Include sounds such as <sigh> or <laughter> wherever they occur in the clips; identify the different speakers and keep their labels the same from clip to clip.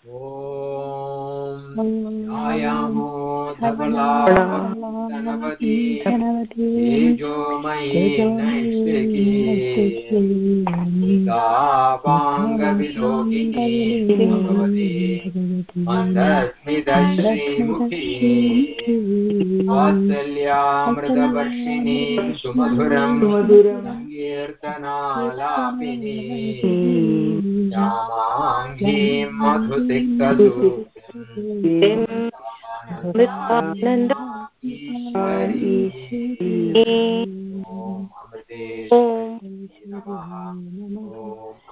Speaker 1: ॐ ध्यायामो धवलावती तेजोमयी नैष्टिकी गावाङ्गविलोकिनी भगवती। मन्दस्मितश्रीमुखी वात्सल्यामृतवर्षिणी सुमधुरं सङ्कीर्तनालापिनी श्यामाङ्गीं मधुसिक्तदु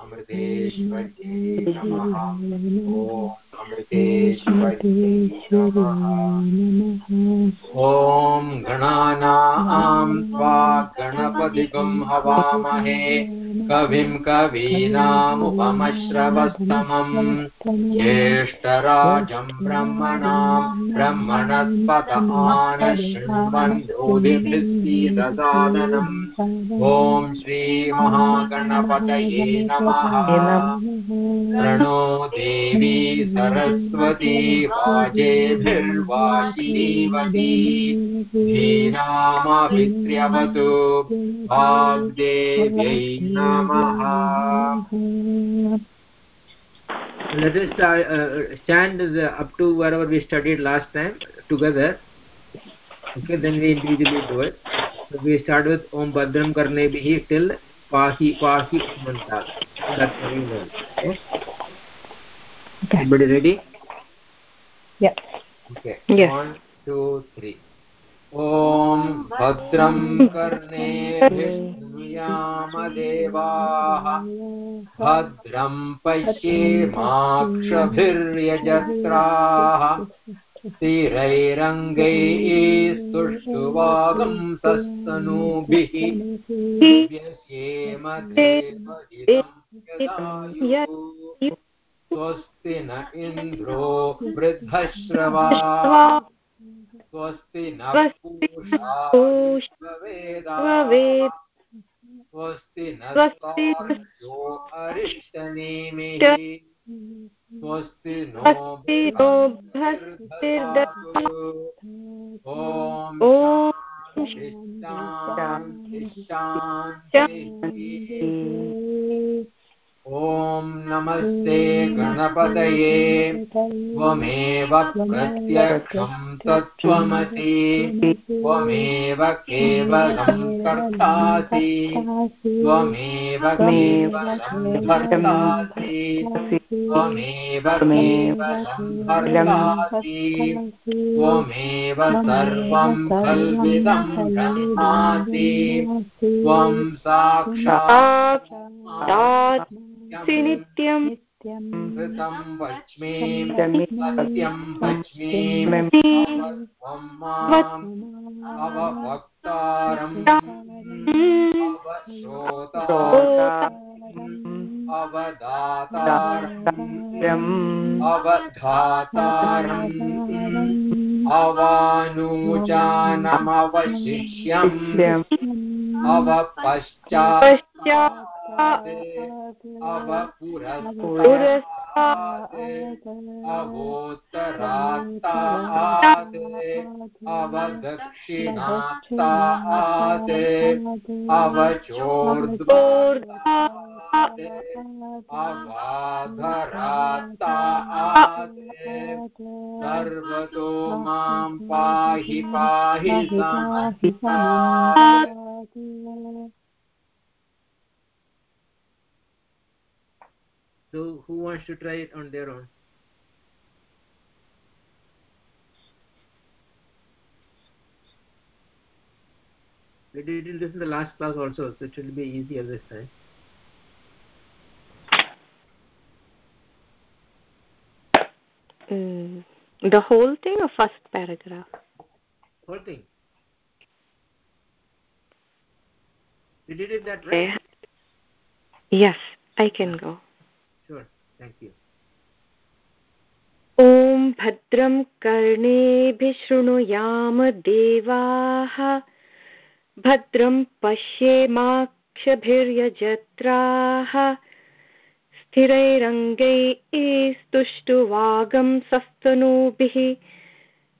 Speaker 1: अमृतेश्वर्ये नमः ॐ ॐ गणानां त्वा गणपतिगुं हवामहे कविं कवीनामुपमश्रवस्तमम् ज्येष्ठराजं ॐ श्रीमहागणपतये नमः। प्रणो देवी सरस्वती वाजेभिर्वाचिनीवती धीनामभित्र्यवतु वाग्देव्यै नमः let us start, uh, stand the, up to wherever we studied last time together okay then we individually do it so we start with om badram karne bihi till pahi pahi manta that's how we learn okay okay everybody ready
Speaker 2: yeah
Speaker 1: okay yes. one two three ॐ भद्रं कर्णेभिर्यामदेवाः भद्रं पश्येमाक्षभिर्यजत्राः स्थिरैरङ्गैः सुष्ठुवागं सस्तनूभिः स्वस्ति न इन्द्रो वृद्धश्रवा। स्वस्ति न पूषावेद स्वस्ति न अरिष्टनेमिः। स्वस्ति नो ॐ ॐ नमस्ते गणपतये। त्वमेव प्रत्यक्षं तत्त्वमसि। त्वमेव केवलं कर्तासि। त्वमेव केवलं भर्तासि त्वमेव त्वमेव सर्वं कल्पितं ब्रह्मासि त्वं साक्षात्
Speaker 3: नित्यम्
Speaker 1: ऋतं वच्मि सत्यं वच्मि अवभक्तारम् अवश्रोतारम् अवदातारम् अवधातारम् अवानूचानमवशिष्यम् अवपश्चात् अवपुरस्तात् अवोत्तरात्तात् अवदक्षिणात्तात् अवचोर्ध्वात् अवाधरात्तात् सर्वतो माँ पाहि पाहि समस्तात् So who wants to try it on their own? We did this in the last class also, so it will be easier this time.
Speaker 3: Mm, the whole thing or first paragraph?
Speaker 1: Whole thing. You did it that right?
Speaker 3: Yes, I can go.
Speaker 1: Sure, thank you.
Speaker 3: ॐ भद्रं कर्णेभिः शृणुयाम देवाः। भद्रं पश्येमाक्षभिर्यजत्राः। स्थिरैरङ्गैस्तुष्टुवागं सस्तनूभिः।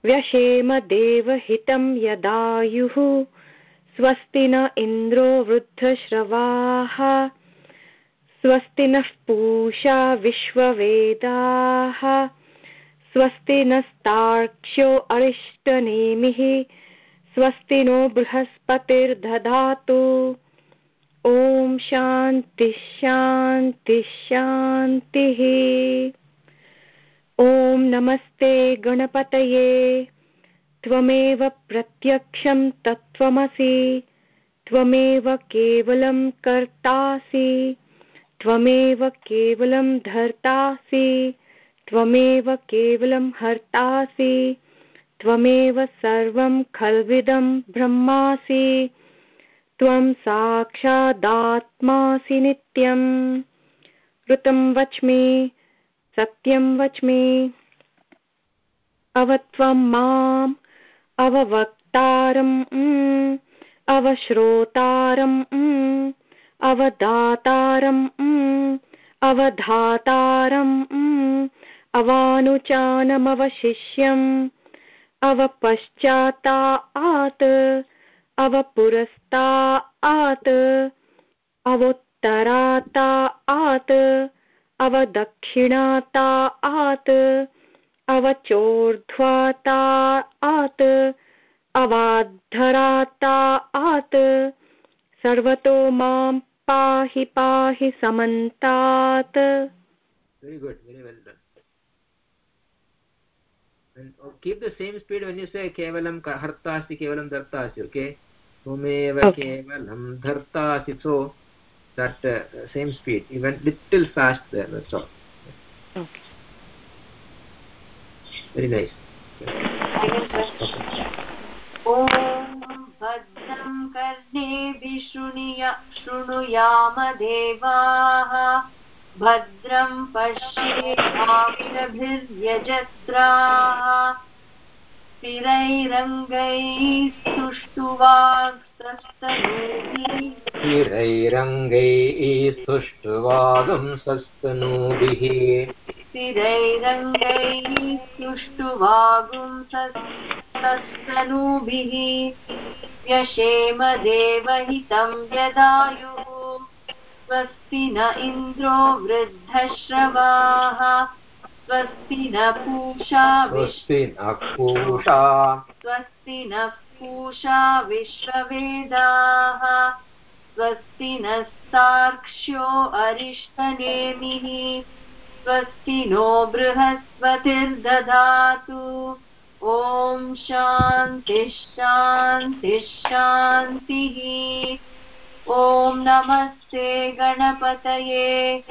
Speaker 3: व्यशेम देवहितं यदायुः। स्वस्ति न इन्द्रो वृद्धश्रवाः। स्वस्ति नः पूषा विश्ववेदाः स्वस्ति नस्तार्क्ष्यो अरिष्टनेमिः स्वस्ति नो बृहस्पतिर्दधातु। ॐ शान्तिः शान्तिः शान्तिः। ॐ नमस्ते गणपतये, त्वमेव प्रत्यक्षं तत्त्वमसि, त्वमेव केवलं कर्तासि। त्वमेव केवलं धर्तासि, त्वमेव केवलं हर्तासि, त्वमेव सर्वं खल्विदं ब्रह्मासि, त्वं साक्षादात्मासि नित्यम्। ऋतं वच्मि, सत्यं वच्मि। अवत्वं माम् अववक्तारम् अवश्रोतारम् अवदातारम् अवधातारम् अवानुचानमवशिष्यम् अवपश्चातात् अवपुरस्तात् अवोत्तरातात् अवदक्षिणातात् अवचोर्ध्वातात् अवाद्धरातात् सर्वतो माँ पाहि पाहि समन्तात्
Speaker 1: very good very well done and oh, keep the same speed when you say kevalam harta asti kevalam dharta asti okay tumeva okay. kevalam dharta asti so that uh, same speed even little fast there that's all
Speaker 3: okay
Speaker 1: very nice
Speaker 4: ॐ कर्णे विशृणि शृणुयाम देवाः भद्रम् पश्ये मारभिर्यजत्राः
Speaker 1: स्थिरैरङ्गैः सुष्ठुवागं सस्तनूभिः।
Speaker 4: स्थिरैरङ्गैः सुष्ठुवागुंसस्तनूभिः व्यशेम देवहितं यदायुः स्वस्ति न इन्द्रो वृद्धश्रवाः। स्वस्ति न पूषा
Speaker 1: स्वस्ति न पूषा।
Speaker 4: स्वस्ति न पूषा विश्ववेदाः। स्वस्ति नस्तार्क्ष्यो अरिष्टनेमिः। स्वस्ति नो बृहस्पतिर्दधातु। ॐ शान्तिः शान्तिः शान्तिः। ॐ नमस्ते गणपतये।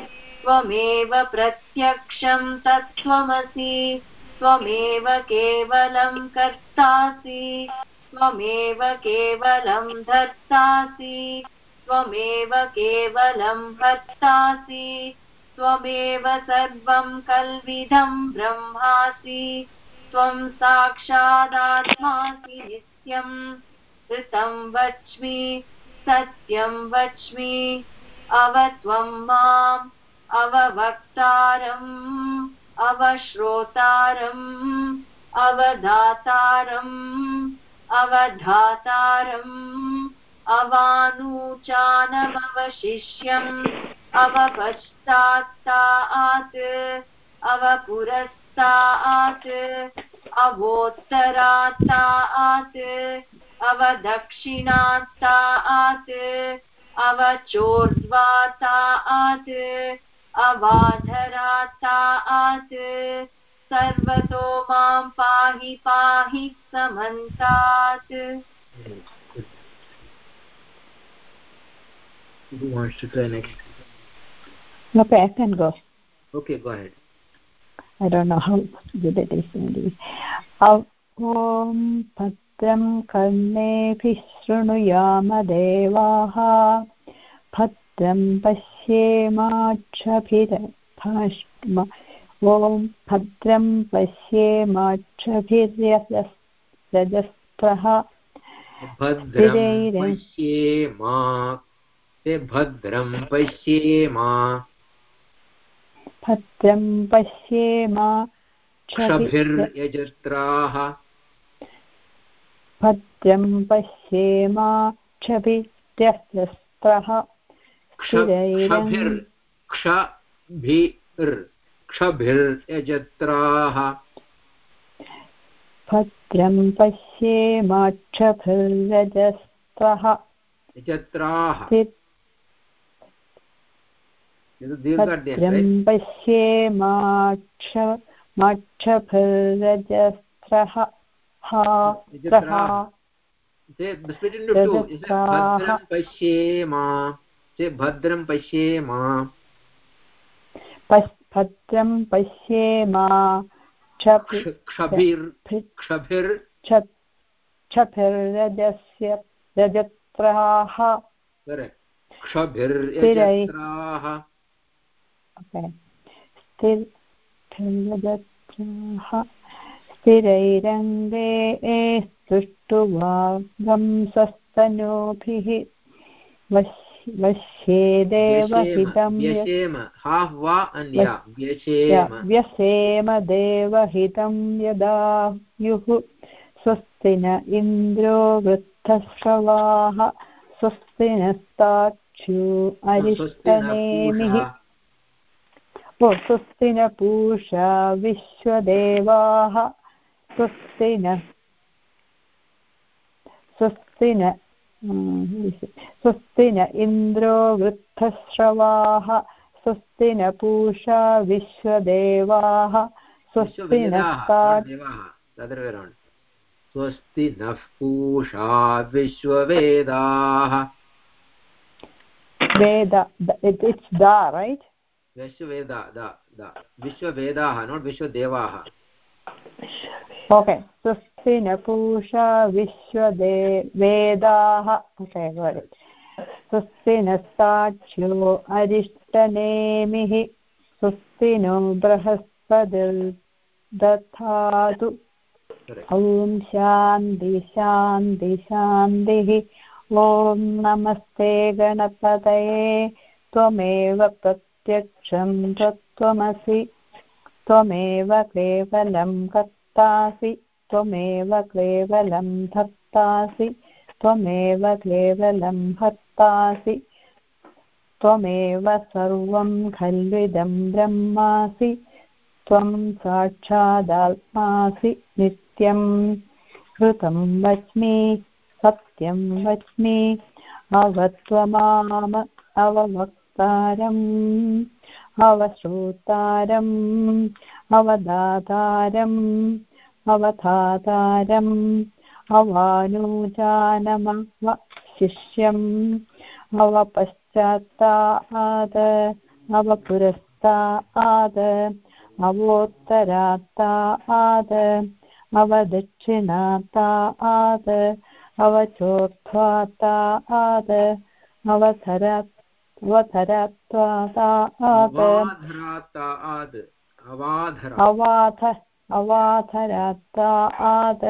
Speaker 4: त्वमेव प्रत्यक्षं तत्त्वमसि, त्वमेव केवलं कर्तासि, त्वमेव केवलं धर्तासि त्वमेव केवलं हर्तासि त्वमेव सर्वं कल्विदं ब्रह्मासि, त्वं साक्षादात्मासि नित्यम् ऋतं वच्मि, सत्यं वच्मि, अव त्वं माम् अववक्तारम् अवश्रोतारम् अवदातारम् अवधातारम् अवानूचानमवशिष्यम् अवपश्चात्तात् अवपुरस्तात् अवोत्तरात्तात् अवदक्षिणात्तात् अवचोर्ध्वातात् अवाधरातात् सर्वतो माँ पाहि पाहि समन्तात्
Speaker 1: who wants to try next
Speaker 2: Okay, I can go.
Speaker 1: okay go ahead
Speaker 2: I don't know how good it is in maybe. ॐ भद्रं कर्णेभिः शृणुयाम देवाः भद्रं पश्येमाक्षभिर ॐ भद्रं पश्येमाक्षभिर्यजस्त्रः
Speaker 1: भद्रं पश्येमा भद्रं पश्येमा।
Speaker 2: भद्रं पश्येम
Speaker 1: क्षभिर्यजत्राः।
Speaker 2: भद्रं पश्येम क्षभिर्यस्त्रः
Speaker 1: क्ष क्षभिर् क्षभिर् क्षभिर्यजत्राः।
Speaker 2: भद्रं पश्येमाक्षभिर्रजस्त्रः
Speaker 1: यजत्राः।
Speaker 2: भद्रं? पश्येमाक्ष माक्षभिर्रजस्त्रः हा भद्रं पश्येम
Speaker 1: भद्रं
Speaker 2: पश्येम क्षभिर्क्षभिर्क्षभिर्रजस्य रजत्राः स्थिरैरङ्गे सुष्ठु वागं देवहितं
Speaker 1: Vyashema.
Speaker 2: यत्
Speaker 1: Vyashema. Half va and ya. Vyashema.
Speaker 2: व्यसेम देवहितं यदायुः स्वस्ति न इन्द्रो वृद्धश्रवाः स्वस्ति नस्ताक्षु अरिष्टनेमिः ओ स्वस्ति न पूषा विश्वदेवाः स्वस्ति न स्वस्ति न स्वस्ति न इन्द्रो वृद्धश्रवाः स्वस्ति न पूषा विश्वदेवाः स्वस्ति.
Speaker 1: स्वस्ति नः पूषा विश्ववेदाः।
Speaker 2: वेद it, it's da right?
Speaker 1: विश्ववेदा द द। विश्ववेदाः नोट् विश्वदेवाः।
Speaker 2: Okay स्वस्ति न पूषा विश्वदे वेदाः स्वस्ति न साक्ष्यो अरिष्टनेमिः स्वस्ति नो बृहस्पतिर्दधातु. ॐ शान्ति शान्ति शान्तिः। ॐ नमस्ते गणपतये। त्वमेव प्रत्यक्षं तत्त्वमसि। त्वमेव केवलं कर्तासि। त्वमेव केवलं धर्तासि त्वमेव केवलं हर्तासि त्वमेव सर्वं खल्विदं ब्रह्मासि, त्वं साक्षादात्मासि नित्यं कृतं वच्मि, सत्यं वच्मि, अवत्वमाम अववक्तारम्, अवश्रोतारम्, अवदातारम् अवधातारम् अवानुजानमव शिष्यम् अवपश्चात्ताद अवपुरस्ताद अवोत्तरात्ताद अवदक्षिणात्ताद अवचोर्ध्वात्ताद अवधरत् अवधरत्वादाद
Speaker 1: अवाधराताद् अवाधरा
Speaker 2: अवाथ अवाधरत्ताद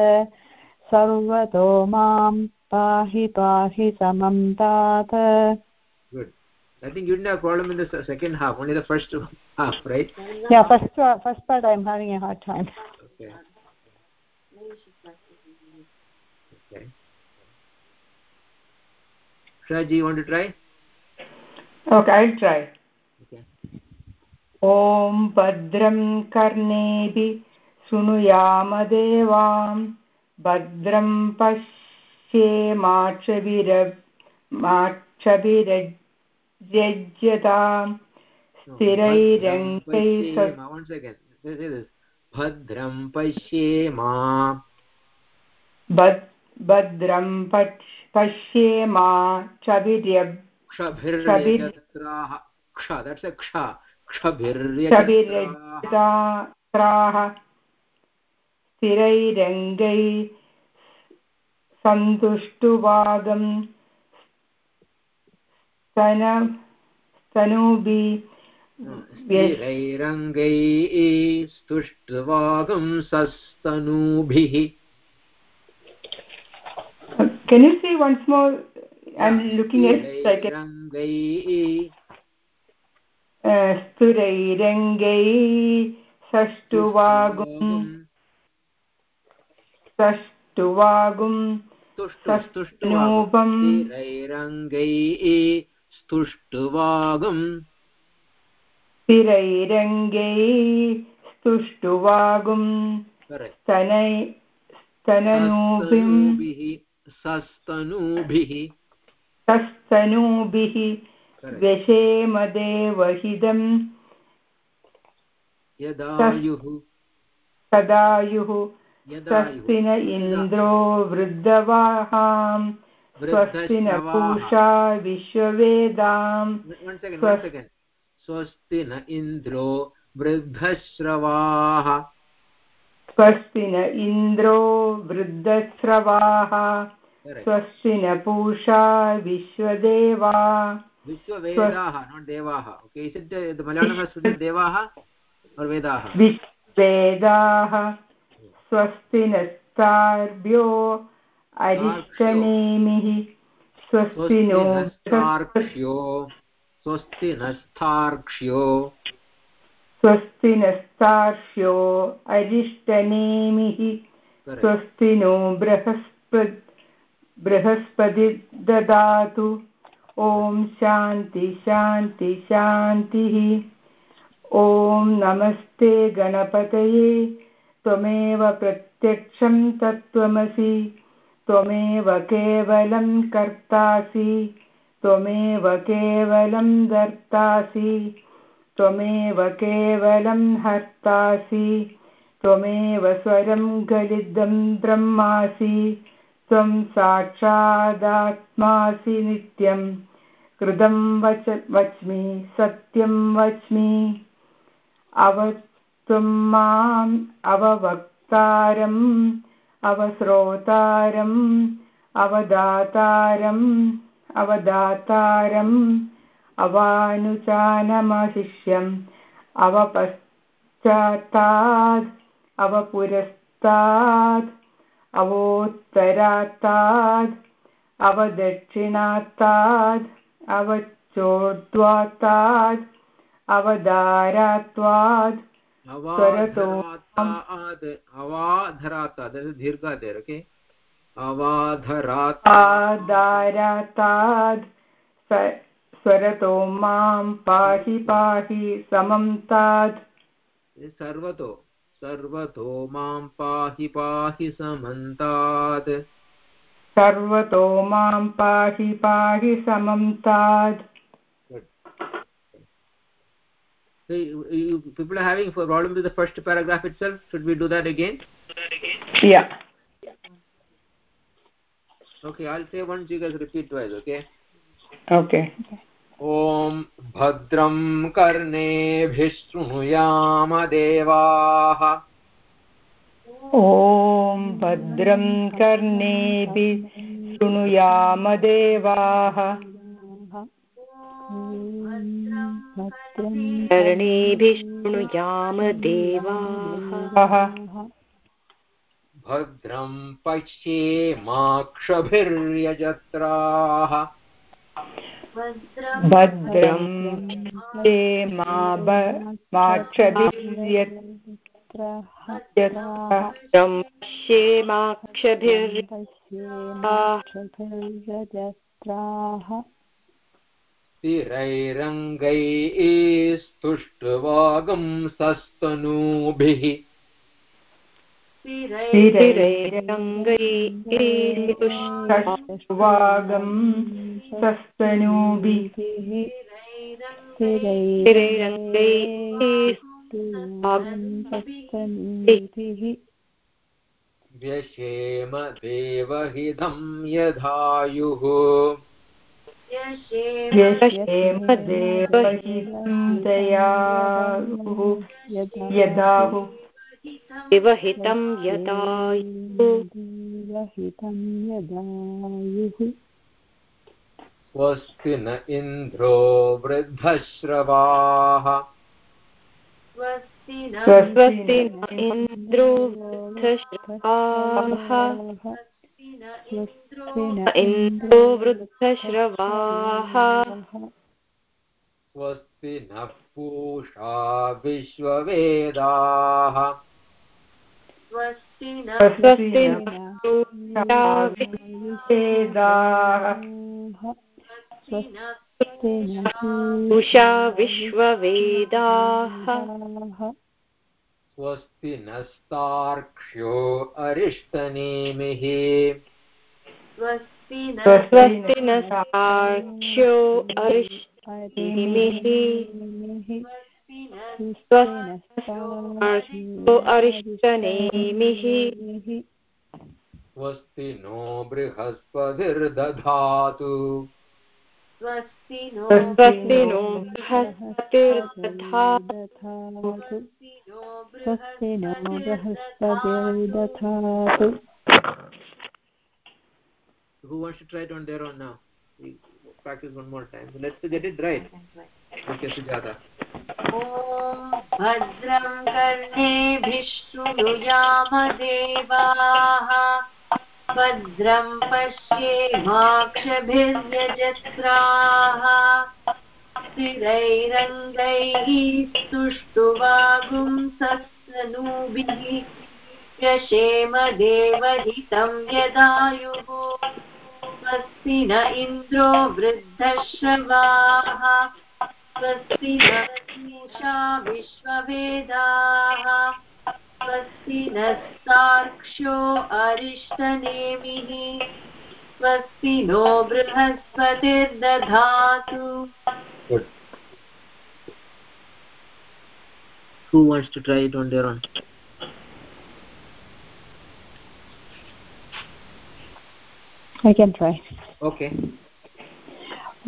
Speaker 2: सर्वतो मां पाहि पाहि समं तात
Speaker 1: good i think you didn't have problem in the se- second half only the first half right
Speaker 2: yeah first part- first part i'm having a hard time
Speaker 1: okay okay Shaji, you want to try
Speaker 5: Okay, I'll try.
Speaker 1: okay
Speaker 5: ॐ भद्रं कर्णेभिः शृणुयाम देवां भद्रं पश्येमाक्षभिर माक्षभिरज्यताम्
Speaker 1: No,
Speaker 5: स्थिरैरङ्गैः
Speaker 1: Pashyema. One second. Say say this. Bhadram Pashyema.
Speaker 5: स्थिरैरङ्गैः सन्तुष्टुवागं स्तन स्तनूभिः
Speaker 1: स्थिरैरङ्गैः स्तुष्ट्वागं सस्तनूभिः
Speaker 5: Can you see once more? I'm looking at like a,
Speaker 1: स्थिरैरङ्गैः
Speaker 5: स्तुरैरङ्गै सष्टुवागुं सष्टुवागुं
Speaker 1: स्तुष्टुवागम् स्थिरैरङ्गैः स्तुष्टुवागम्
Speaker 5: स्तनै स्तननूभिः
Speaker 1: सस्तनूभिः
Speaker 5: सस्तनूभिः। व्यशेमदेवहिदम्
Speaker 1: यदायुः।
Speaker 5: तदायुः स्वस्ति न इन्द्रो वृद्धवाहाम् स्वस्ति न पूषा विश्ववेदाम्
Speaker 1: स्वस्ति न इन्द्रो वृद्धश्रवाः।
Speaker 5: स्वस्ति न इन्द्रो वृद्धस्रवाः स्वस्ति न पूषा विश्वदेवा।
Speaker 1: विश्ववेदाः देवाः। Written
Speaker 5: स्वस्ति नस्तार्भ्यो अरिष्टनेमिः स्वस्ति नो
Speaker 1: नस्तार्क्ष्यो। स्वस्ति नस्थार्क्ष्यो
Speaker 5: स्वस्ति नस्तार्क्ष्यो अरिष्टनेमिः स्वस्ति नो बृहस्पति बृहस्पति ददातु। ॐ शान्ति शान्ति शान्तिः। ॐ नमस्ते गणपतये त्वमेव प्रत्यक्षं तत्त्वमसि, त्वमेव केवलं कर्तासि, त्वमेव केवलं दर्तासि त्वमेव केवलं हर्तासि, त्वमेव स्वरं गलितं ब्रह्मासि, त्वं साक्षादात्मासि नित्यं, कृतं वच, वच्मि, सत्यं वच्मि। अवत्वं माम् अववक्तारम् अवश्रोतारम् अवदातारम् अवदातारम् अवानुचानमशिष्यम् अवपश्चात्ताद् अवपुरस्ताद् अवोत्तरात्ताद् अवदक्षिणात्ताद् अवचोर्ध्वात्ताद् अवदारात्वाद्
Speaker 1: अवाधरात्
Speaker 5: आदाराताद् स्वरतो माँ पाहि पाहि समं ताद्।
Speaker 1: सर्वतो सर्वतो माँ पाहि पाहि
Speaker 5: सर्वतो माँ पाहि पाहि समं ताद्।
Speaker 1: So you, you, people are having a problem with the first paragraph itself. Should we do that again?
Speaker 5: Yeah.
Speaker 1: Okay, I'll say once you guys repeat twice, okay?
Speaker 5: Okay.
Speaker 1: ॐ भद्रं कर्णेभिः शृणुयाम देवाः
Speaker 5: ॐ भद्रं कर्णेभिः शृणुयाम देवाः
Speaker 3: कर्णेभिः शृणुयाम देवाः
Speaker 1: भद्रं पश्येमाक्षभिर्यजत्राः।
Speaker 5: भद्रं
Speaker 2: क्षेमाक्षभिर्यजत्राः
Speaker 1: स्थिरैरङ्गैस्तुष्टुवागं सस्तनूभिः।
Speaker 5: वागं सस्तनूभिः।
Speaker 1: व्यशेम देवहिदं यधायुः।
Speaker 5: यशेम देवहितं दयायुः यदाहुः
Speaker 3: यदायुः।
Speaker 1: स्वस्ति न इन्द्रो वृद्धश्रवाः।
Speaker 4: स्वस्ति न
Speaker 3: इन्द्रो वृद्धश्रवाः।
Speaker 4: इन्द्रो
Speaker 3: वृद्धश्रवाः
Speaker 1: स्वस्ति नः पूषा विश्ववेदाः।
Speaker 4: स्वस्ति
Speaker 3: उषा विश्ववेदाः।
Speaker 1: स्वस्ति नस्तार्क्ष्यो अरिष्टनेमिः।
Speaker 4: स्वस्ति न
Speaker 3: साक्ष्यो अरिष्टिमिः
Speaker 4: स्वस्ति न
Speaker 3: स्वस्ति अरिष्टनेमिः
Speaker 1: स्वस्ति नो बृहस्पतिर्दधातु।
Speaker 4: स्वस्ति नो
Speaker 3: स्वस्ति नो बृहस्पतिर्दधातु।
Speaker 2: स्वस्ति नो बृहस्पतिर्दधातु।
Speaker 1: Who wants to try it on their own now we practice one more time so let's get it right okay sujata
Speaker 4: ॐ भद्रं कर्णेभिः शृणुयाम देवाः भद्रं पश्येमाक्षभिर्यजत्राः स्थिरैरङ्गैः स्तुष्टुवागुंसस्तनूभिः यशेम देवहितं यदायुः स्वस्ति न इन्द्रो वृद्धश्रवाः, स्वस्ति न पूषा विश्ववेदाः, स्वस्ति नस्तार्क्ष्यो अरिष्टनेमिः, स्वस्ति नो बृहस्पतिर्दधातु।
Speaker 1: Who wants to try it on their own?
Speaker 2: I can try.
Speaker 1: okay.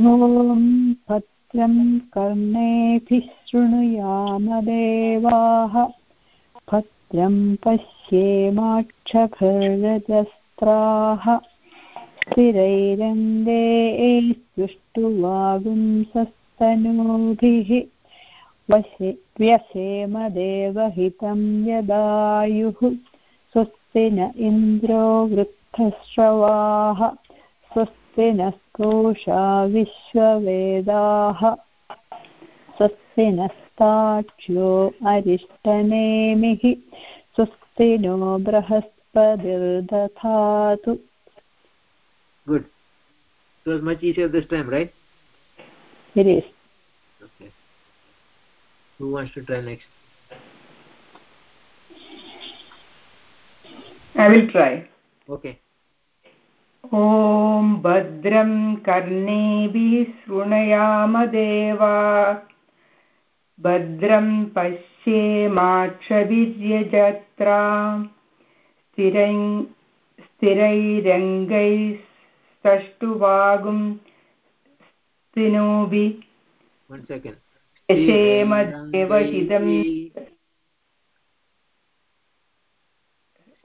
Speaker 2: ॐ भद्रं कर्णेभिः शृणुयाम देवाः भद्रं पश्येमाक्षभिर्यजस्त्राः स्थिरैरङ्गे सुष्टुवागुंसस्तनूभिः। वशे व्यसेम देवहितं यदायुः। स्वस्ति न इन्द्रो वृद्धश्रवाः स्वस्ति नस्तोषा विश्ववेदाः स्वस्ति नस्ताक्ष्यो अरिष्टनेमिः स्वस्ति नो बृहस्पतिर्दधातु
Speaker 1: good so it's much easier this time right
Speaker 2: It is.
Speaker 1: okay who wants to try next
Speaker 5: I will try.
Speaker 1: Okay.
Speaker 5: ॐ भद्रं कर्णेभिः शृणुयाम देवा भद्रं पश्येमाक्षभिर्यजत्रा। स्थिरै स्थिरैरङ्गैस्तष्टुवागुं स्तिनोभिः।
Speaker 1: One second
Speaker 5: यशेम देवहितं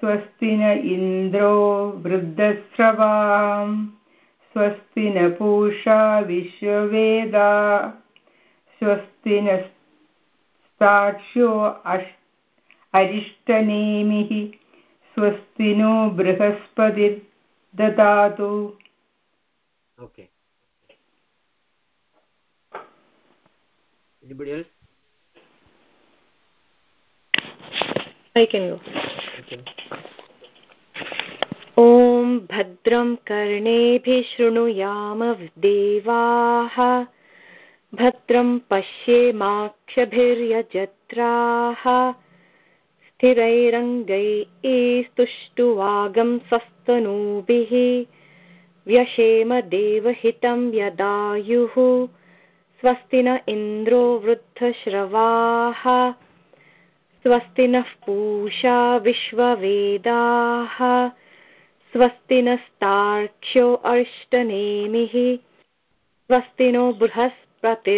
Speaker 5: स्वस्ति न इन्द्रो वृद्धस्रवाम् स्वस्ति न पूषा विश्ववेदा स्वस्ति न साक्ष्यो अरिष्टनेमिः स्वस्ति नो बृहस्पतिर्ददातु।
Speaker 1: Okay. Anybody else?
Speaker 3: I can go.
Speaker 1: Okay
Speaker 3: ॐ भद्रं कर्णेभिः शृणुयाम देवाः। भद्रं पश्येमाक्षभिर्यजत्राः स्थिरैरङ्गैस्तुष्टुवागं स्वस्तनूभिः। व्यशेम देवहितं यदायुः। स्वस्ति न इन्द्रो वृद्धश्रवाः। स्वस्ति नः पूषा विश्ववेदाः स्वस्ति नस्तार्क्ष्यो अष्टनेमिः स्वस्ति नो बृहस्पतिर्दधातु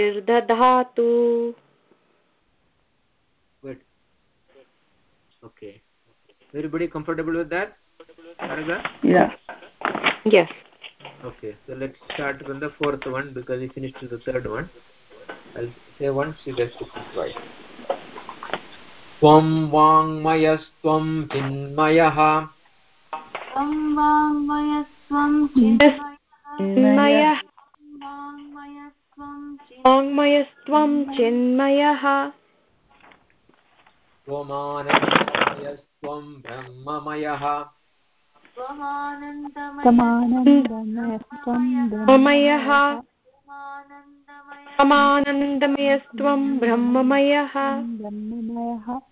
Speaker 1: Okay. Everybody comfortable with that? Paragraph?
Speaker 5: Yeah.
Speaker 3: yes
Speaker 1: Okay. So let's start from the fourth one because we finished with the third one. I'll say once you guys to twice. त्वं वाङ्मयस्त्वं चिन्मयः।
Speaker 4: त्वं वाङ्मयस्त्वं
Speaker 3: चिन्मयः
Speaker 4: वाङ्मयस्त्वं
Speaker 3: चिन्मयः।
Speaker 1: त्वमानन्दमयस्त्वं ब्रह्ममयः।
Speaker 4: त्वमानन्दमय
Speaker 2: समानन्दमयस्त्वं
Speaker 3: ब्रह्ममयः।
Speaker 4: त्वमानन्दमय
Speaker 3: ब्रह्ममयः।
Speaker 2: ब्रह्ममयः।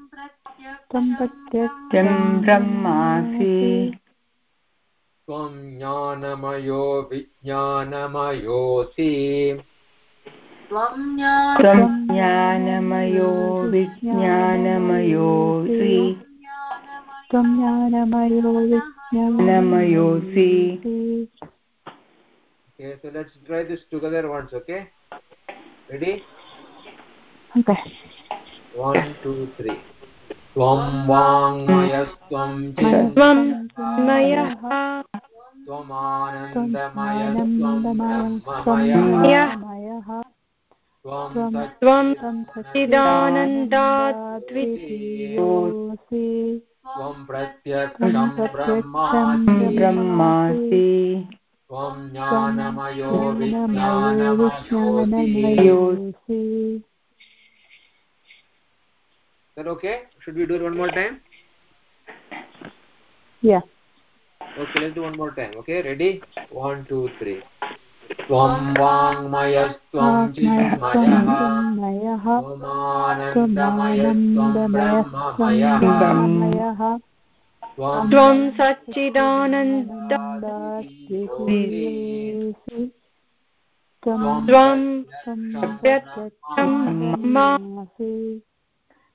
Speaker 4: त्वं
Speaker 1: प्रत्यक्षं
Speaker 4: प्रत्यक्षं
Speaker 5: ब्रह्मासि
Speaker 2: त्वं
Speaker 1: ज्ञानमयो विज्ञानमयोऽसि
Speaker 4: त्वं
Speaker 5: त्वं ज्ञानमयो विज्ञानमयोऽसि
Speaker 2: त्वं ज्ञानमयो
Speaker 5: ज्ञानमयोऽसि
Speaker 1: Okay, so let's try this together once, okay? Ready?
Speaker 2: Okay.
Speaker 1: One, two, three. त्वं वाङ्मयस्त्वं
Speaker 3: त्वं
Speaker 1: चिन्मयः
Speaker 3: चिन्मयः
Speaker 1: त्वमानन्दमयस्त्वं ब्रह्ममयः
Speaker 2: ब्रह्ममयः
Speaker 1: त्वं
Speaker 3: त्वं
Speaker 2: सच्चिदानन्दाद्वितीयोऽसि
Speaker 1: त्वं
Speaker 2: त्वं
Speaker 1: प्रत्यक्षं ब्रह्मासि। त्वं ज्ञानमयो
Speaker 2: ज्ञानमयो
Speaker 1: विज्ञानमयोऽसि that okay? Should we do it one more time?
Speaker 2: Yeah.
Speaker 1: Okay, let's do one more time. Okay, ready? One, two, three. त्वं वाङ्मयस्त्वं चिन्मयः
Speaker 2: चिन्मयः
Speaker 1: त्वमानन्दमयस्त्वं ब्रह्ममयः
Speaker 2: ब्रह्ममयः
Speaker 1: त्वं
Speaker 3: त्वं सच्चिदानन्द
Speaker 2: द्वितीयोऽसि त्वं
Speaker 3: त्वं
Speaker 2: प्रत्यक्षं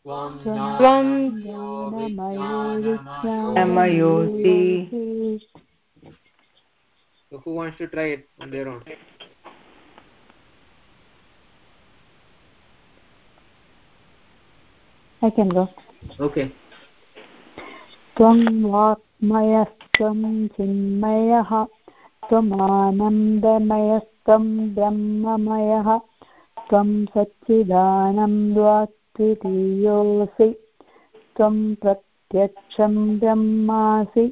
Speaker 2: ब्रह्मासि
Speaker 1: त्वं
Speaker 2: त्वं
Speaker 1: ज्ञानमयो
Speaker 2: ज्ञानमयो
Speaker 5: विज्ञानमयोऽसि
Speaker 2: विज्ञानमयोऽसि
Speaker 1: So who wants to try it on their own?
Speaker 2: I can go.
Speaker 1: Okay.
Speaker 2: त्वं वाक्मयस्त्वं चिन्मयः त्वमानन्दमयस्त्वं ब्रह्ममयः त्वं सच्चिदानन्द्वात्वितीयोऽसि त्वं प्रत्यक्षं ब्रह्मासि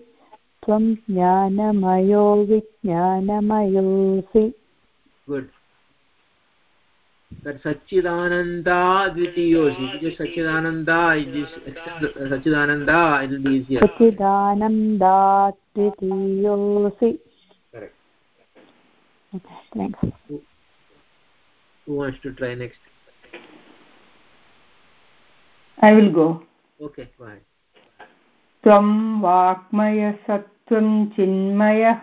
Speaker 2: त्वं ज्ञानमयो विज्ञानमयोऽसि
Speaker 1: Good. That Satchidananda Dvitiyosi. Because Satchidananda, it is extend Satchidananda, it will be easier.
Speaker 2: सच्चिदानन्दात्वितीयोऽसि
Speaker 1: Correct.
Speaker 2: Okay, thanks.
Speaker 1: Who wants to try next?
Speaker 5: I will go.
Speaker 1: Okay,
Speaker 5: त्वं वाक्मयसत्त्वं चिन्मयः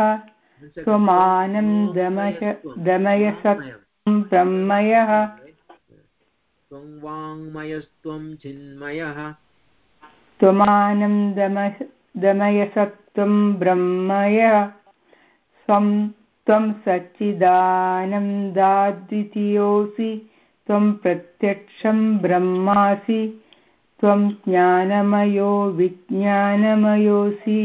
Speaker 5: त्वमानन्दमय दमयसत्त्वं ब्रह्मयः
Speaker 1: त्वं वाङ्मयस्त्वं चिन्मयः
Speaker 5: त्वमानन्दमय दमयसत्त्वं ब्रह्मयः स्वं त्वं सच्चिदानन्दाद्वितीयोऽसि त्वं प्रत्यक्षं ब्रह्मासि त्वं ज्ञानमयो विज्ञानमयोऽसि.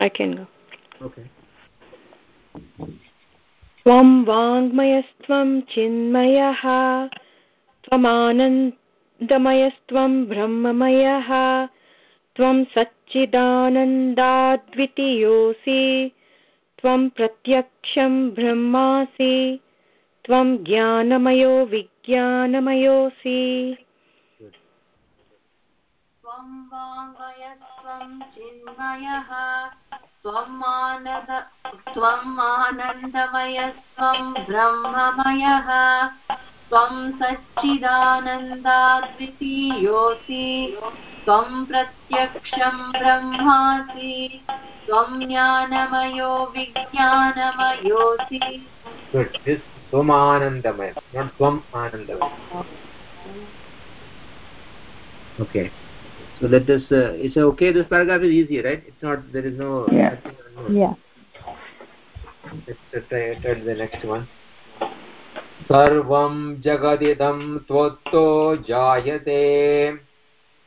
Speaker 3: I can go
Speaker 1: Okay.
Speaker 3: त्वं वाङ्मयस्त्वं चिन्मयः त्वमानन्दमयस्त्वं ब्रह्ममयः त्वं सच्चिदानन्दाद्वितीयोऽसि त्वं प्रत्यक्षं ब्रह्मासि त्वं ज्ञानमयो विज्ञानमयोऽसि।
Speaker 4: त्वं वाङ्मयस्त्वं चिन्मयः त्वम् आनन्दमयस्त्वं ब्रह्ममयः त्वं सच्चिदानन्दाद्वितीयोऽसि त्वं प्रत्यक्षं ब्रह्मासि त्वं ज्ञानमयो विज्ञानमयोऽसि।
Speaker 1: tvam anandamaya not tvam anandamaya okay so let us uh, it's okay this paragraph is easy right it's not there is no
Speaker 5: Yeah.
Speaker 1: nothing unknown.
Speaker 2: yeah
Speaker 1: let's uh, try, try the next one सर्वं जगदिदं त्वत्तो जायते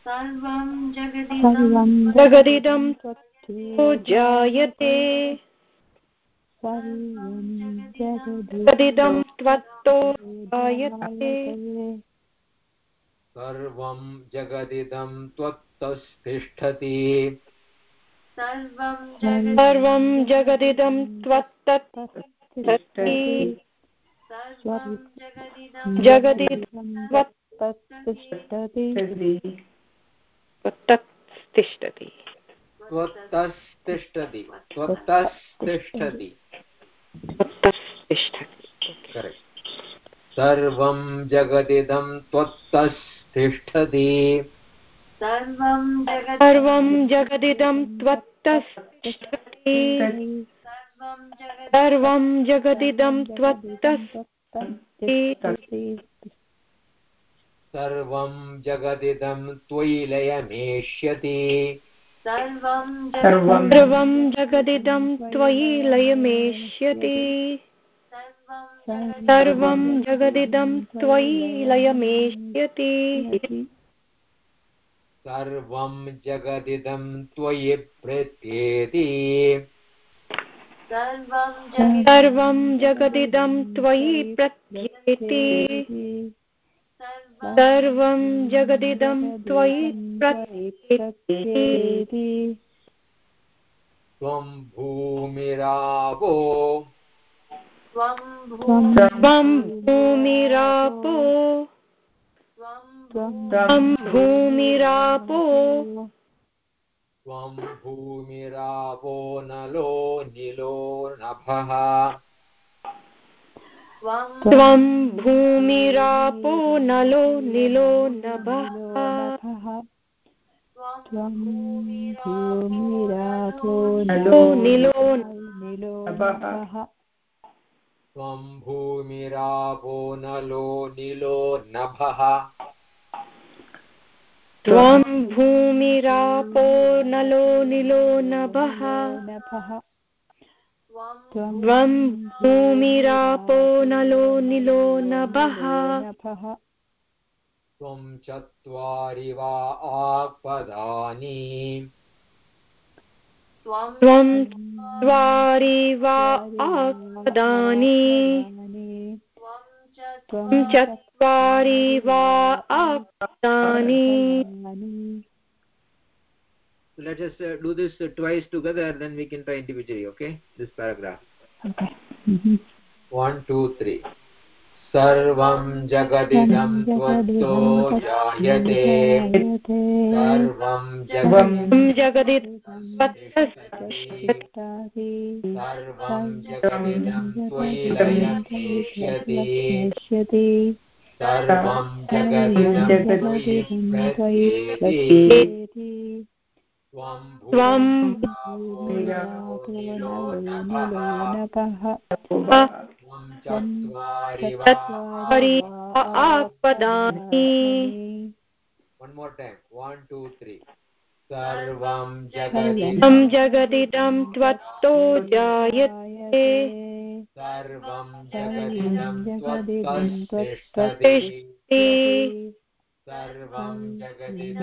Speaker 4: सर्वं जगदिदं
Speaker 2: सर्वं
Speaker 3: जगदिदं
Speaker 2: त्वत्तो
Speaker 3: जायते
Speaker 2: सर्वं
Speaker 3: जगदिदं त्वत्तो जायते
Speaker 1: सर्वं जगदिदं त्वत्तस्तिष्ठति।
Speaker 4: सर्वं
Speaker 3: जगदिदं त्वत्तत्ति
Speaker 4: जगदिदं
Speaker 3: जगदिदं
Speaker 2: तत्तिष्ठति
Speaker 3: त्वत्तत्तिष्ठति
Speaker 1: त्वत्तस्तिष्ठति त्वत्तस्तिष्ठति सर्वं जगदिदं त्वत्तस्तिष्ठति।
Speaker 4: सर्वं जगदिदं
Speaker 3: सर्वं जगदिदं त्वत्तस्तिष्ठति।
Speaker 4: सर्वं जगदिदं
Speaker 3: सर्वं जगदिदं त्वत्तस्ति
Speaker 1: सर्वं जगदिदं त्वयि लयमेष्यति।
Speaker 4: सर्वं
Speaker 3: जगदिदं। त्वयि लयमेष्यति। सर्वं जगदिदं। त्वयि लयमेष्यति।
Speaker 1: सर्वं जगदिदं त्वयि प्रत्येति।
Speaker 4: सर्वं जगदिदं
Speaker 3: त्वयि प्रत्येति। सर्वं जगदिदं त्वयि प्रत्येति।
Speaker 1: त्वं भूमिरावो
Speaker 4: त्वं
Speaker 3: भूमिरापो। त्वं भूमिरापो।
Speaker 1: त्वं भूमिरावो नलो निलो नभः।
Speaker 3: त्वं भूमिरापो नलो निलो नभः।
Speaker 2: त्वं भूमिरापो
Speaker 3: नलो निलो
Speaker 2: निलोनभः
Speaker 1: त्वं भूमिरावो नलो निलो नभः।
Speaker 3: त्वं भूमिरापो नलो निलो नभः।
Speaker 2: नभः।
Speaker 3: त्वं भूमिरापो नलो निलो नभः।
Speaker 1: त्वं चत्वारि वा आपदानि।
Speaker 4: त्वं
Speaker 3: वा आपदानि।
Speaker 4: त्वं
Speaker 3: चत्वारि वा आपदानि।
Speaker 1: Let us uh, do this uh, twice together, then we can try individually, okay? This paragraph.
Speaker 2: Okay. Mhm.
Speaker 1: One, two, three. सर्वं जगदिदं त्वत्तो जायते सर्वं जगदिदं
Speaker 3: जगदि
Speaker 1: तिष्ठति सर्वं जगदिदं त्वयि लयमेष्यति सर्वं जगदिदं त्वयि त्वं नभः चत्वारि
Speaker 3: आपदानि
Speaker 1: One more time. One, two, three. सर्वं जगदिदं
Speaker 3: त्वत्तो जायते
Speaker 1: सर्वं जगदिदं सर्वं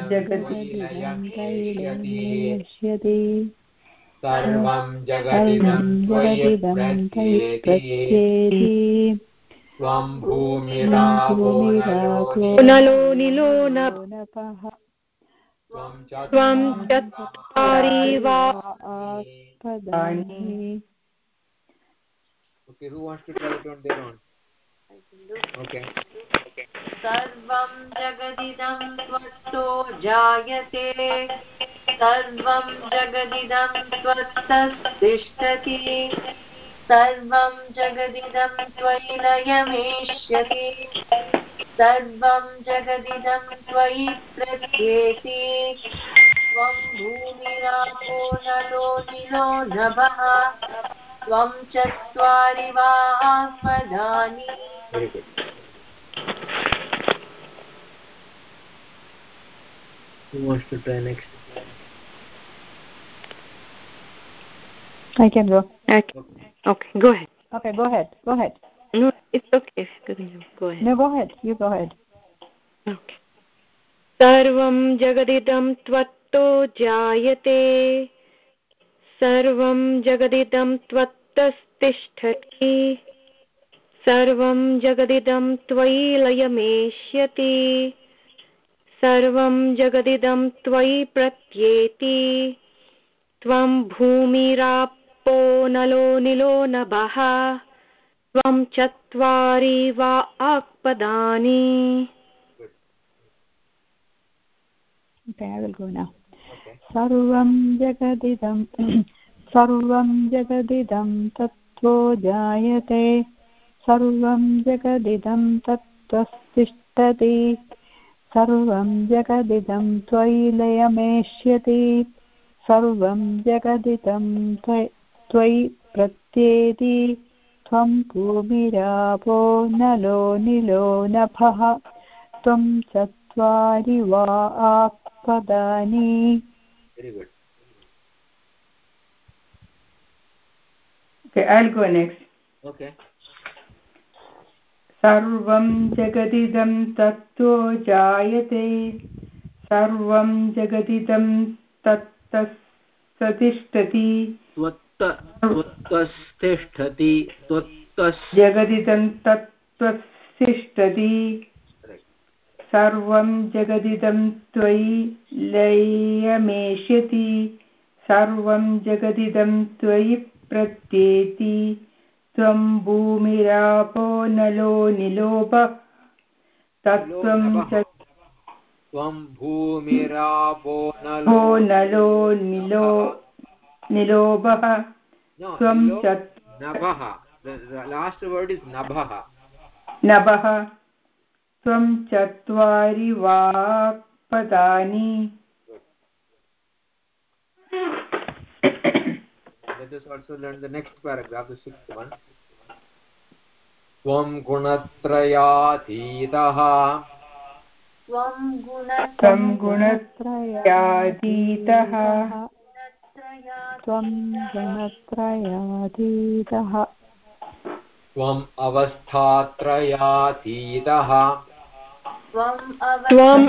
Speaker 1: जगदिदं त्वयि सर्वं जगदिदं प्रत्येति त्वं भूमिरापो नलो
Speaker 3: नलो
Speaker 1: त्वं
Speaker 3: त्वं चत्वारि वा
Speaker 2: पदानि
Speaker 1: Okay, who wants to try it on their own?
Speaker 4: सर्वं जगदिदं त्वत्तो जायते। सर्वं जगदिदं त्वत्तस्तिष्ठति। प्रत्येति भूमिरापो नलो निलो नभः। त्वं चत्वारि वा पदानि
Speaker 1: very good who wants to try next
Speaker 2: I can go.
Speaker 3: Okay. Okay. Go ahead.
Speaker 2: Okay, go ahead. Go ahead.
Speaker 3: No, it's okay. Go ahead.
Speaker 2: No, go ahead. You go ahead.
Speaker 3: Okay. सर्वं जगदिदं त्वत्तो जायते सर्वं जगदिदं त्वत्तस्तिष्ठति। सर्वं जगदिदं त्वयि लयमेष्यति। सर्वं जगदिदं त्वयि प्रत्येति। त्वं भूमिरापो नलो निलो नभः। त्वं चत्वारि वा आक्पदानि।
Speaker 2: Okay, I will go now. सर्वं जगदिदं <clears throat> सर्वं जगदिदं तत्त्वो जायते। सर्वं जगदिदं तत्त्वस्तिष्ठति। सर्वं जगदिदं त्वयि लयमेष्यति। सर्वं जगदिदं त्वयि प्रत्येति। त्वं भूमिरापो नलो निलो नभः। त्वं चत्वारि वा आक्पदानि
Speaker 1: very good
Speaker 5: Okay, I'll go next.
Speaker 1: okay
Speaker 5: सर्वं जगदिदं तत्त्वो जायते सर्वं जगदिदं तत्तस्तिष्ठति
Speaker 1: त्वत्त त्वत्तस्तिष्ठति त्वत्तस्
Speaker 5: जगदिदं
Speaker 1: Correct.
Speaker 5: सर्वं जगदिदं त्वयि लयमेष्यति सर्वं जगदिदं त्वयि प्रत्येति। त्वं भूमिरापो नलो निलोप तत्त्वं च
Speaker 1: त्वं भूमिरापो
Speaker 5: नलो निलो निलोभः। त्वं च
Speaker 1: the last word is nabah
Speaker 5: नभः। त्वं चत्वारि वाक्पदानि
Speaker 1: let us also learn the next paragraph the sixth one. त्वं गुणत्रयातीतः
Speaker 4: त्वं
Speaker 5: गुणत्रयातीतः
Speaker 2: त्वं गुणत्रयातीतः
Speaker 1: त्वम् अवस्थात्रयातीतः
Speaker 4: त्वम्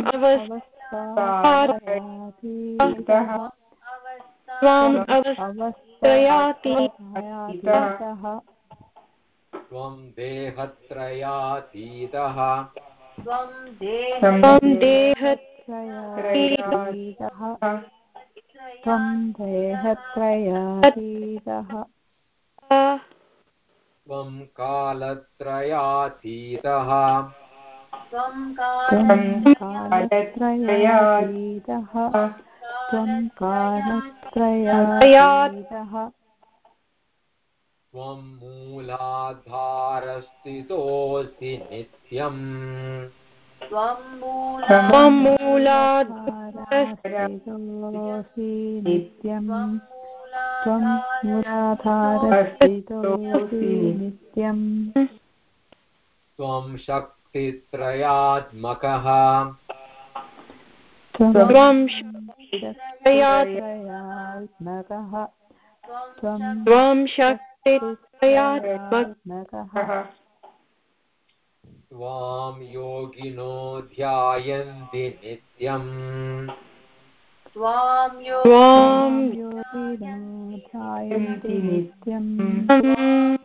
Speaker 3: त्वम्
Speaker 2: अवस्थात्रयातीतः
Speaker 1: त्वं देहत्रयातीतः।
Speaker 4: त्वं देह
Speaker 3: त्वं
Speaker 2: त्रयातीतः देहत्रयातीतः।
Speaker 1: त्वं कालत्रयातीतः।
Speaker 2: कालत्रयातीतः त्वं कालत्रयातीतः
Speaker 1: त्वं मूलाधारस्थितोऽसि नित्यम्।
Speaker 4: त्वं
Speaker 2: मूलाधारस्थितोऽसि नित्यम्। त्वं मूलाधारस्थितोऽसि नित्यम्।
Speaker 1: त्वं शक्तित्रयात्मकः
Speaker 3: त्वं
Speaker 2: शक्तित्रयात्मकः त्वं
Speaker 3: त्वं शक्तित्रयात्मकः।
Speaker 1: त्वां योगिनो ध्यायन्ति नित्यम्।
Speaker 4: त्वां
Speaker 2: योगिनो ध्यायन्ति नित्यम्।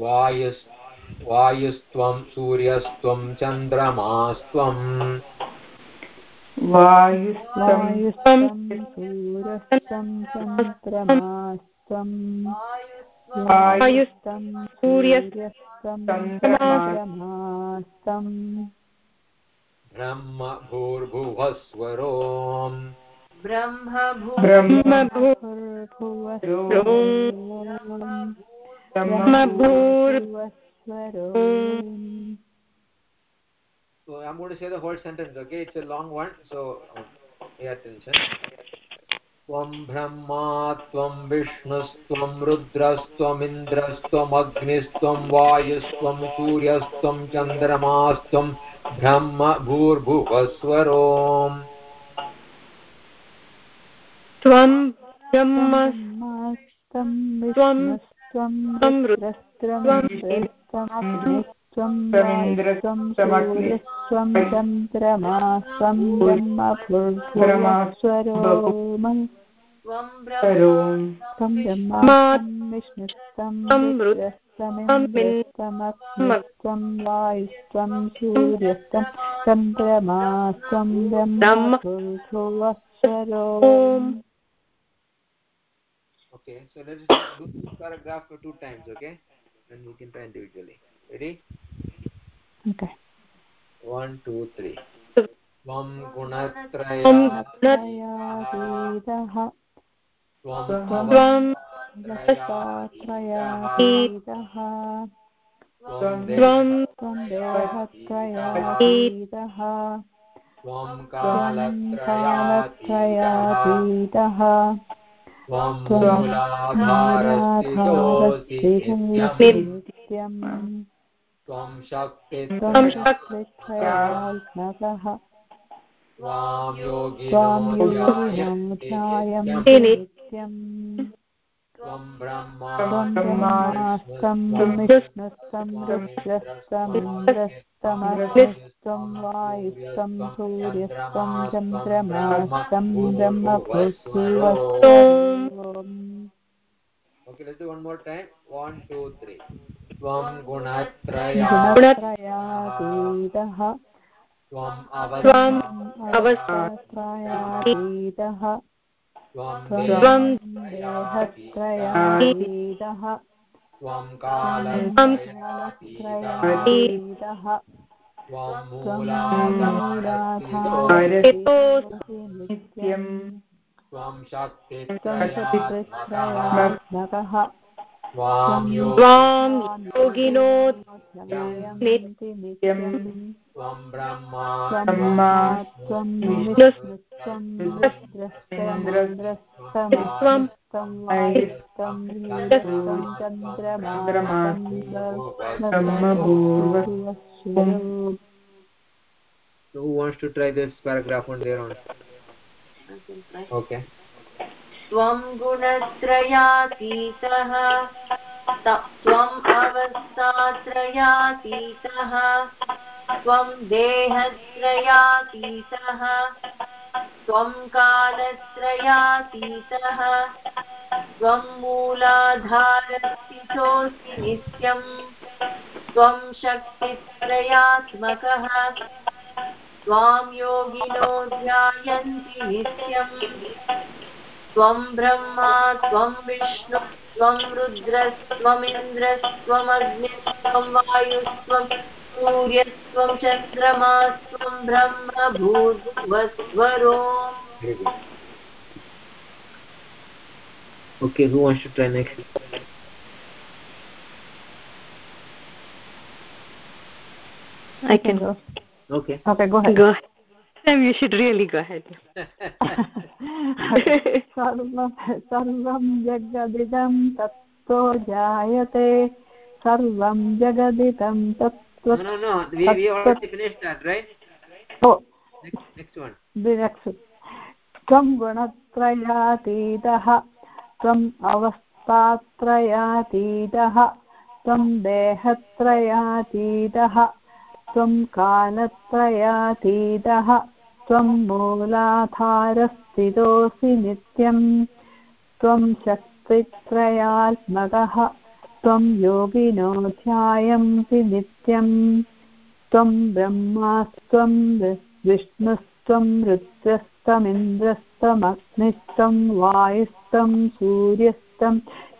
Speaker 1: वायुस् वायुस्त्वं सूर्यस्त्वं चन्द्रमास्त्वम्
Speaker 5: वायुस्त्वं
Speaker 2: वायुस्तं सूरस्तं चन्द्रमास्तं वायुस्तं सूर्यस्तं चन्द्रमास्तं
Speaker 1: ब्रह्म भूर्भुवस्वरोम्
Speaker 4: ब्रह्म भू
Speaker 5: ब्रह्म
Speaker 2: भूर्भुवस्वरोम्
Speaker 1: So I'm going to say the whole sentence, okay? It's a long one, so uh, pay attention. त्वं ब्रह्मा त्वं विष्णुस्त्वं रुद्रस्त्वमिन्द्रस्त्वमग्निस्त्वं वायुस्त्वं सूर्यस्त्वं चन्द्रमास्त्वं ब्रह्म भूर्भुवस्वरोम्
Speaker 3: त्वं ब्रह्म
Speaker 2: ब्रह्मास्तं
Speaker 3: त्वं
Speaker 2: विष्णुस्त्वं
Speaker 3: त्वं
Speaker 2: रुद्रस्त्रं त्वमग्निस्त्वं
Speaker 5: त्वमिन्द्रस्त्वं
Speaker 2: सूर्यस्त्वं चन्द्रमास्त्वं ब्रह्मभूर्भुवस्वरोम
Speaker 4: त्वं
Speaker 5: करोम्
Speaker 2: त्वं ब्रह्मास्तं विष्णुस्तं रुद्रस्त्वमिन्द्रस्त्वमग्निस्त्वं वायुस्त्वं सूर्यस्त्वं चन्द्रमास्त्वं ब्रह्मभूर्भुवस्वरोम
Speaker 1: Okay, so let's do this paragraph for two times, okay? And we can try individually. Ready?
Speaker 2: Okay.
Speaker 1: One, two, three. त्वं गुणत्रया
Speaker 2: त्रयातीतः
Speaker 1: त्वं
Speaker 2: रससात्रयातीतः
Speaker 1: त्वं
Speaker 2: देहत्रयातीतः
Speaker 1: त्वं कालत्रयातीतः त्वं नित्यम् त्वं शक्तित्रया
Speaker 2: त्वं
Speaker 1: योगिनो त्वं
Speaker 2: ब्रह्मास्तं विष्णुस्तं रुद्रस्तमिन्द्रस्तमग्निस्त्वं वायुस्तं सूर्यस्तं चन्द्रमास्तं ब्रह्मभूर्भुवस्वम्
Speaker 1: Okay, let's do one more time. One, two, three. त्वं
Speaker 2: गुणत्रयातीतः।
Speaker 1: त्वम्
Speaker 2: अवस्थात्रयातीतः।
Speaker 1: त्वं देहत्रयातीतः। त्वं कालत्रयातीतः। त्वं
Speaker 2: त्वं नित्यम्
Speaker 1: शक्तित्रयात्मकः त्वां
Speaker 3: त्वां योगिनो
Speaker 2: ध्यायन्ति नित्यम्
Speaker 1: त्वं ब्रह्मा
Speaker 2: ब्रह्मा त्वं विष्णुस्त्वं रुद्रस्त्वमिन्द्रस्तमस्त्वं वायुस्त्वं वीरस्त्वं चन्द्रमास्त्वं ब्रह्मभूर्भुवस्वरो
Speaker 1: So who wants to try this paragraph on their own? Okay.
Speaker 4: त्वं गुणत्रयातीतः त्वम् अवस्थात्रयातीतः त्वं देहत्रयातीतः त्वं कालत्रयातीतः त्वं मूलाधारस्थितोऽसि नित्यम्। त्वं शक्तित्रयात्मकः त्वां योगिनो ध्यायन्ति नित्यम्। त्वं ब्रह्मा त्वं विष्णु त्वं रुद्रस्त्वमिन्द्रस्त्वमग्निस्त्वं वायुस्त्वं सूर्यस्त्वं चन्द्रमास्त्वं ब्रह्म भूर्भुवस्वरो
Speaker 1: Okay, who wants to try next?
Speaker 3: I can go.
Speaker 1: Okay.
Speaker 2: Okay, go ahead.
Speaker 3: Go ahead. Sam, you should really go ahead.
Speaker 2: सर्वं जगदिदं तत्त्वो जायते सर्वं जगदिदं तत्त्व
Speaker 1: No, no, no. We, we already finished that, right?
Speaker 2: O
Speaker 1: Next, next one.
Speaker 2: the विरक्षु त्वं गुणत्रयातीतः त्वम् अवस्थात्रयातीतः त्वं देहत्रयातीतः त्वं कालत्रयातीतः त्वं मूलाधारस्थितोऽसि नित्यम् त्वं शक्तित्रयात्मकः, त्वं योगिनो ध्यायन्ति नित्यम् त्वं ब्रह्मास्त्वं विष्णुस्त्वं रुद्रस्तमिन्द्रस्तमग्निस्त्वं वायुस्तं सूर्यस्तं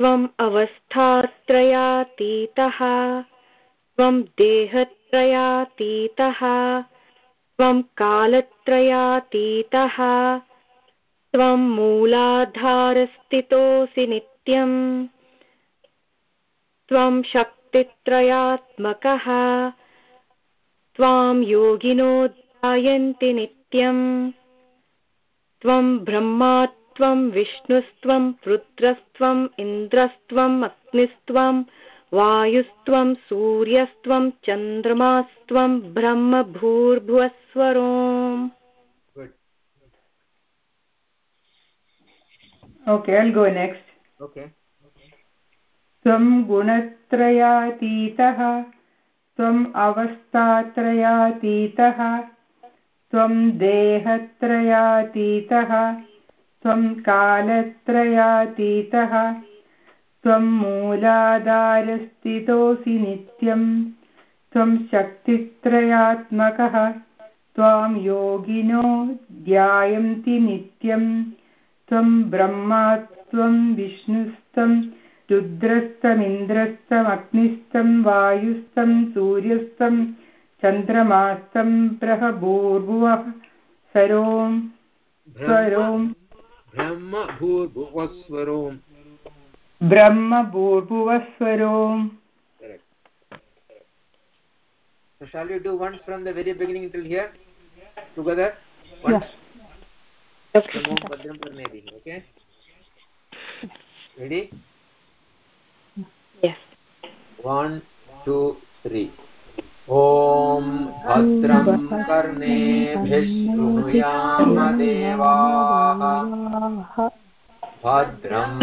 Speaker 3: त्वम् अवस्थात्रयातीतः त्वं देहत्रयातीतः त्वं कालत्रयातीतः त्वं मूलाधारस्थितोऽसि नित्यम् त्वं शक्तित्रयात्मकः त्वां योगिनो ध्यायन्ति नित्यम् त्वं ब्रह्मा त्वं विष्णुस्त्वं रुद्रस्त्वम् इन्द्रस्त्वम् अग्निस्त्वं वायुस्त्वं सूर्यस्त्वं चन्द्रमास्त्वं ब्रह्म भूर्भुवस्वरोम्
Speaker 5: Okay, I'll go next.
Speaker 1: okay.
Speaker 5: त्वं गुणत्रयातीतः त्वम् अवस्थात्रयातीतः त्वं देहत्रयातीतः त्वं कालत्रयातीतः त्वं मूलाधारस्थितोऽसि नित्यम् त्वं शक्तित्रयात्मकः, त्वां योगिनो ध्यायन्ति नित्यम् त्वं ब्रह्मा, त्वं विष्णुस्तं रुद्रस्तमिन्द्रस्तमग्निस्तं वायुस्तं, सूर्यस्तं, चन्द्रमास्तं बृहभूर्भुवः सरों, स्वरों।
Speaker 1: brahma bhurvaswarom
Speaker 5: ब्रह्मभूर्भुवस्वरों
Speaker 1: correct so shall we do once from the very beginning till here together once
Speaker 3: Okay.
Speaker 1: Om Bhadram Karnevi, okay ready
Speaker 3: Yes.
Speaker 1: one two three ॐ भद्रं कर्णेभिः शृणुयाम देवाः भद्रं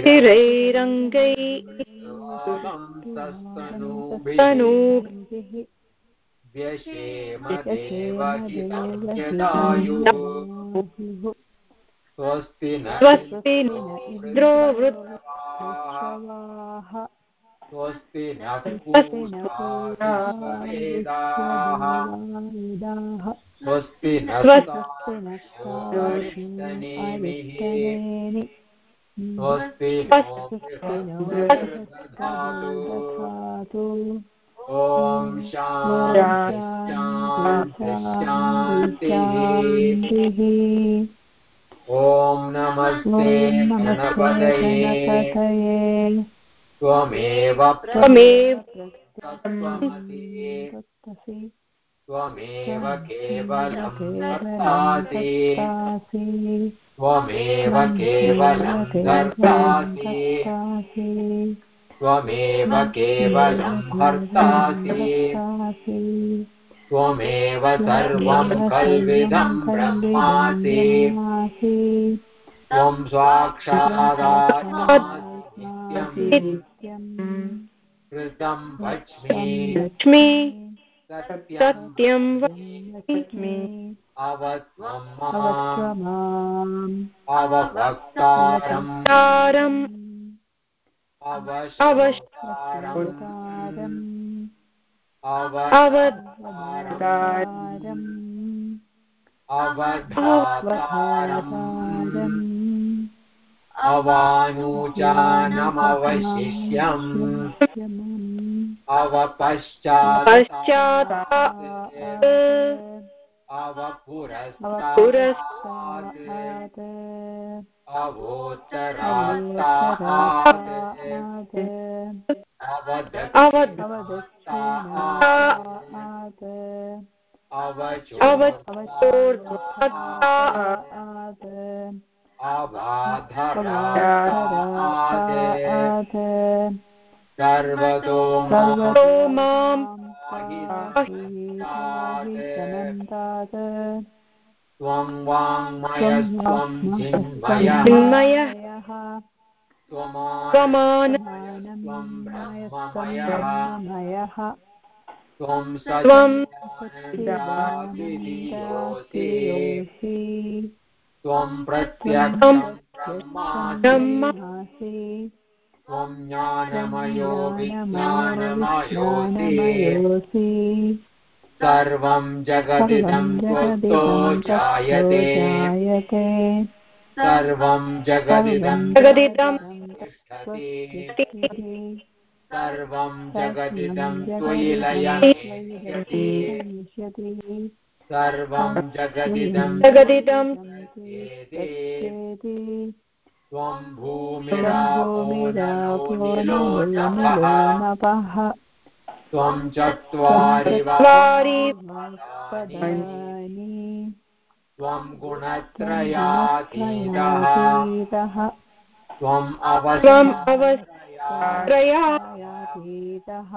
Speaker 3: स्थिरैरङ्गै
Speaker 1: स्थिरैरङ्गैस्तनूभिः व्यशेम स्वस्ति न
Speaker 3: स्वस्ति
Speaker 1: इन्द्रो स्वस्ति नः
Speaker 2: स्वस्ति न
Speaker 1: पूषा वेदाः।
Speaker 2: वेदाः।
Speaker 1: स्वस्ति ॐ शान्तिः। ॐ नमस्ते गणपतये। त्वमेव
Speaker 3: त्वमेव
Speaker 1: केवलं कर्तासि त्वमेव केवलं कर्तासि त्वमेव केवलं हर्तासि त्वमेव सर्वं कल्विदं ब्रह्मासि। त्वं साक्षादात्मासि कृतं वच्मि सत्यं
Speaker 3: सत्यं
Speaker 2: लक्ष्मी
Speaker 1: अवत्वं माम्।
Speaker 2: अवतारम्
Speaker 1: अवधातारम् अवानूचानमवशिष्यम्। अवपश्चात्। अवपुरस्तात्।
Speaker 2: अवोत्तरात्
Speaker 3: अवद्
Speaker 2: अवदक्षिणात्
Speaker 1: अवचोर्ध्वात् सर्वतो
Speaker 3: सर्वतो माँ
Speaker 2: पाहिताहितमन्तात्
Speaker 1: त्वं वाङ्मयस्त्वं चिन्मयः
Speaker 3: चिन्मयः
Speaker 1: त्वमान
Speaker 3: त्वमान
Speaker 1: त्वं त्वं प्रत्यक्षं ब्रह्मासि त्वं ज्ञानमयो
Speaker 2: ज्ञानमयोऽसि
Speaker 1: सर्वं जगदिदं त्वत्तो जायते। सर्वं जगदिदं
Speaker 3: जगदिदं
Speaker 1: तिष्ठति सर्वं जगदिदं त्वयि
Speaker 2: विश्यति
Speaker 1: सर्वं जगदिदं
Speaker 3: जगदिदं
Speaker 1: त्वं त्वं चत्वारि त्वं गुणत्रयातीतः।
Speaker 2: त्रयातीतः
Speaker 1: त्वम्
Speaker 3: त्वम्
Speaker 1: अवस्त्रयातीतः
Speaker 3: त्रया
Speaker 2: त्रयातीतः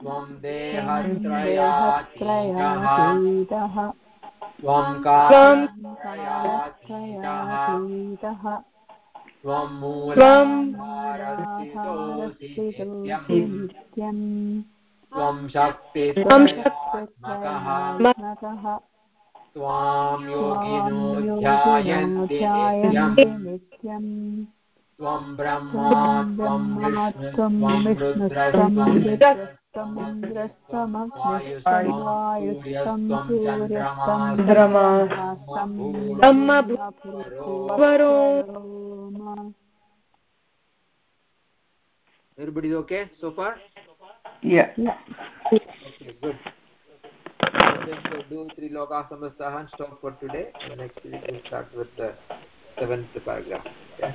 Speaker 1: त्वं देहत्रयातीतः। त्वं कालत्रयातीतः। त्वं नित्यम् त्वं शक्तित्रयात्मकः त्वां योगिनो ध्यायन्ति नित्यम्। त्वं ब्रह्मा त्वं
Speaker 2: विष्णुस्त्वं
Speaker 1: रुद्रस्त्वं
Speaker 2: रुद्रस्त्वमग्निस्त्वं वायुस्त्वं सूर्यस्त्वं
Speaker 5: चन्द्रमा
Speaker 2: चन्द्रमास्त्वं
Speaker 3: ब्रह्म
Speaker 2: ब्रह्मभूर्भुवस्वरो
Speaker 1: Everybody is okay so far?
Speaker 5: Yeah. yeah.
Speaker 1: Okay, good. Uh, do three loka samastah and stop for today. The next week we'll start with the seventh paragraph. Okay.